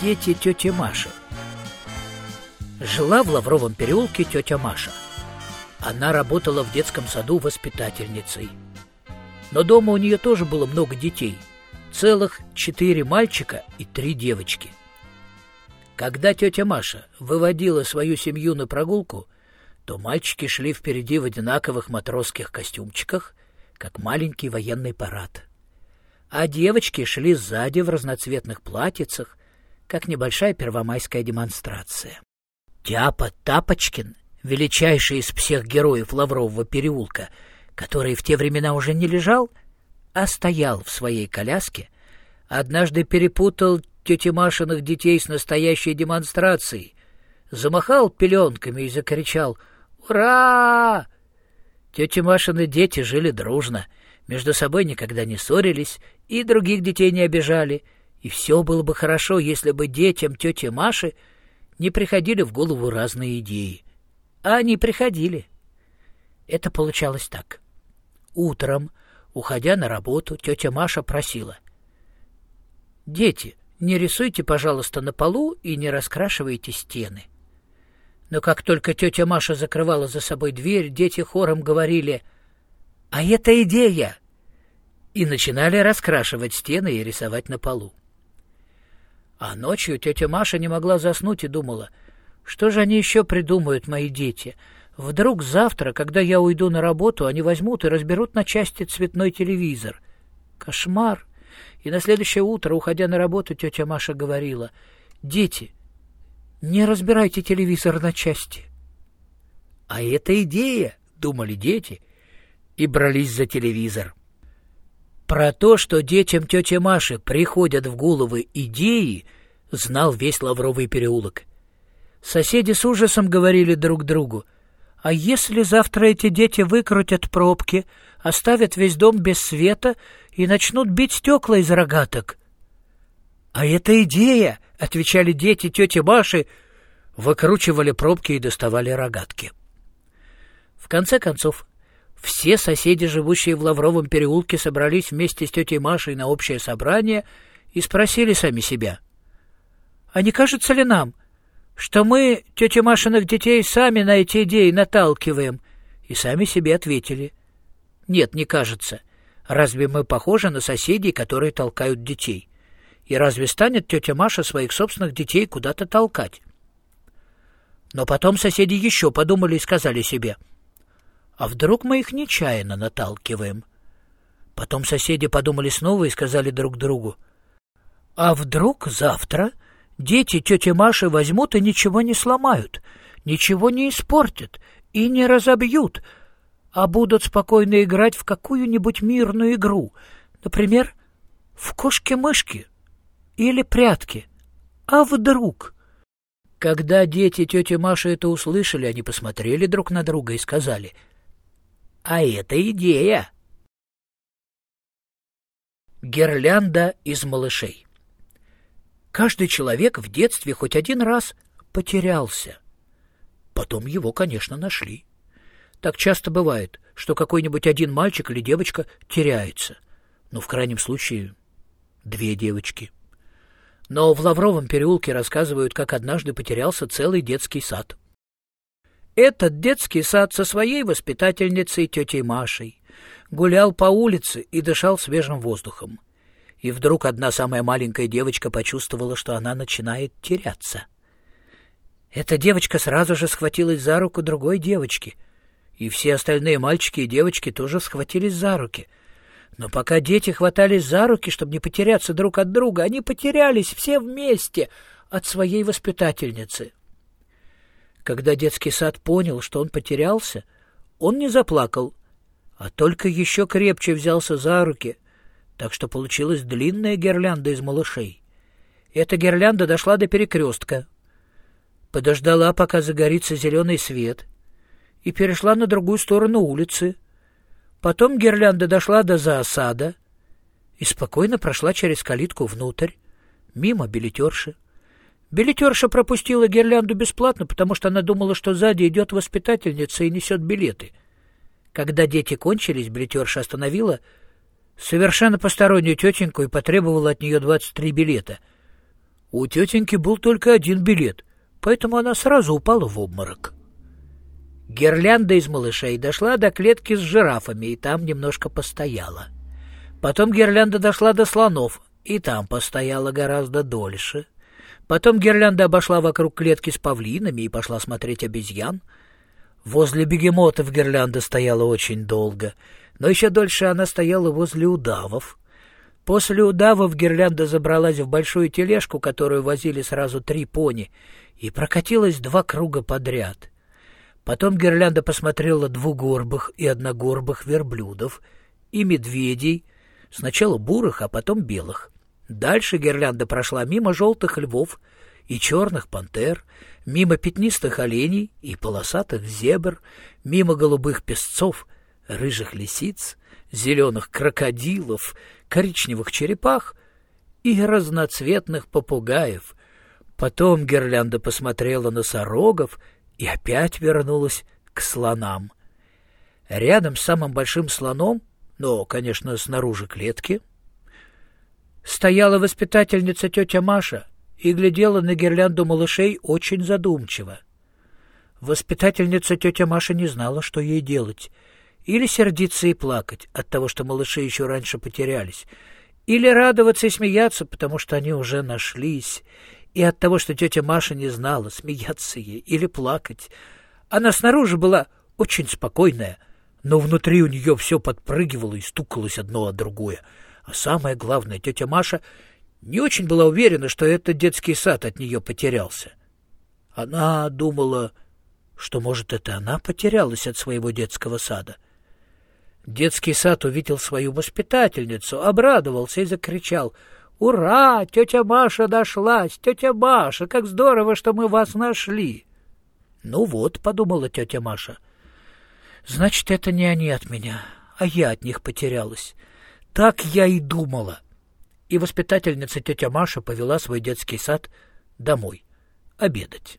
дети тети Маши. Жила в Лавровом переулке тетя Маша. Она работала в детском саду воспитательницей. Но дома у нее тоже было много детей. Целых четыре мальчика и три девочки. Когда тетя Маша выводила свою семью на прогулку, то мальчики шли впереди в одинаковых матросских костюмчиках, как маленький военный парад. А девочки шли сзади в разноцветных платьицах, как небольшая первомайская демонстрация. Тяпа Тапочкин, величайший из всех героев Лаврового переулка, который в те времена уже не лежал, а стоял в своей коляске, однажды перепутал тети Машиных детей с настоящей демонстрацией, замахал пеленками и закричал «Ура!». Тети Машины дети жили дружно, между собой никогда не ссорились и других детей не обижали, и все было бы хорошо, если бы детям тети Маши не приходили в голову разные идеи. А они приходили. Это получалось так. Утром, уходя на работу, тетя Маша просила. «Дети, не рисуйте, пожалуйста, на полу и не раскрашивайте стены. Но как только тетя Маша закрывала за собой дверь, дети хором говорили «А это идея!» и начинали раскрашивать стены и рисовать на полу. А ночью тетя Маша не могла заснуть и думала, что же они еще придумают, мои дети? Вдруг завтра, когда я уйду на работу, они возьмут и разберут на части цветной телевизор. Кошмар! И на следующее утро, уходя на работу, тетя Маша говорила, «Дети, не разбирайте телевизор на части». «А это идея», — думали дети, и брались за телевизор. Про то, что детям тети Маши приходят в головы идеи, знал весь Лавровый переулок. Соседи с ужасом говорили друг другу, «А если завтра эти дети выкрутят пробки, оставят весь дом без света и начнут бить стекла из рогаток. — А это идея, — отвечали дети тети Маши, выкручивали пробки и доставали рогатки. В конце концов, все соседи, живущие в Лавровом переулке, собрались вместе с тетей Машей на общее собрание и спросили сами себя. — А не кажется ли нам, что мы, тетя Машиных детей, сами на эти идеи наталкиваем? И сами себе ответили. — Нет, не кажется. Разве мы похожи на соседей, которые толкают детей? И разве станет тетя Маша своих собственных детей куда-то толкать? Но потом соседи еще подумали и сказали себе, а вдруг мы их нечаянно наталкиваем? Потом соседи подумали снова и сказали друг другу, а вдруг завтра дети тети Маши возьмут и ничего не сломают, ничего не испортят и не разобьют, а будут спокойно играть в какую-нибудь мирную игру, например, в кошки-мышки или прятки. А вдруг? Когда дети тети Маши это услышали, они посмотрели друг на друга и сказали, «А это идея!» Гирлянда из малышей Каждый человек в детстве хоть один раз потерялся. Потом его, конечно, нашли. Так часто бывает, что какой-нибудь один мальчик или девочка теряется. Ну, в крайнем случае, две девочки. Но в Лавровом переулке рассказывают, как однажды потерялся целый детский сад. Этот детский сад со своей воспитательницей тетей Машей гулял по улице и дышал свежим воздухом. И вдруг одна самая маленькая девочка почувствовала, что она начинает теряться. Эта девочка сразу же схватилась за руку другой девочки — и все остальные мальчики и девочки тоже схватились за руки. Но пока дети хватались за руки, чтобы не потеряться друг от друга, они потерялись все вместе от своей воспитательницы. Когда детский сад понял, что он потерялся, он не заплакал, а только еще крепче взялся за руки, так что получилась длинная гирлянда из малышей. Эта гирлянда дошла до перекрестка, подождала, пока загорится зеленый свет — и перешла на другую сторону улицы. Потом гирлянда дошла до заосада и спокойно прошла через калитку внутрь, мимо билетерши. Билетерша пропустила гирлянду бесплатно, потому что она думала, что сзади идет воспитательница и несет билеты. Когда дети кончились, билетерша остановила совершенно постороннюю тетеньку и потребовала от нее двадцать три билета. У тетеньки был только один билет, поэтому она сразу упала в обморок. Гирлянда из малышей дошла до клетки с жирафами и там немножко постояла. Потом гирлянда дошла до слонов и там постояла гораздо дольше. Потом гирлянда обошла вокруг клетки с павлинами и пошла смотреть обезьян. Возле бегемотов гирлянда стояла очень долго, но еще дольше она стояла возле удавов. После удавов гирлянда забралась в большую тележку, которую возили сразу три пони, и прокатилась два круга подряд. Потом гирлянда посмотрела двугорбых и одногорбых верблюдов и медведей, сначала бурых, а потом белых. Дальше гирлянда прошла мимо желтых львов и черных пантер, мимо пятнистых оленей и полосатых зебр, мимо голубых песцов, рыжих лисиц, зеленых крокодилов, коричневых черепах и разноцветных попугаев. Потом гирлянда посмотрела на сорогов и опять вернулась к слонам. Рядом с самым большим слоном, но, конечно, снаружи клетки, стояла воспитательница тетя Маша и глядела на гирлянду малышей очень задумчиво. Воспитательница тетя Маша не знала, что ей делать. Или сердиться и плакать от того, что малыши еще раньше потерялись, или радоваться и смеяться, потому что они уже нашлись, и от того, что тетя Маша не знала, смеяться ей или плакать. Она снаружи была очень спокойная, но внутри у нее все подпрыгивало и стукалось одно от другое — а самое главное, тетя Маша не очень была уверена, что этот детский сад от нее потерялся. Она думала, что, может, это она потерялась от своего детского сада. Детский сад увидел свою воспитательницу, обрадовался и закричал «Ура! Тетя Маша дошлась! Тетя Маша, как здорово, что мы вас нашли!» «Ну вот», — подумала тетя Маша, — «значит, это не они от меня, а я от них потерялась». Так я и думала. И воспитательница тетя Маша повела свой детский сад домой обедать.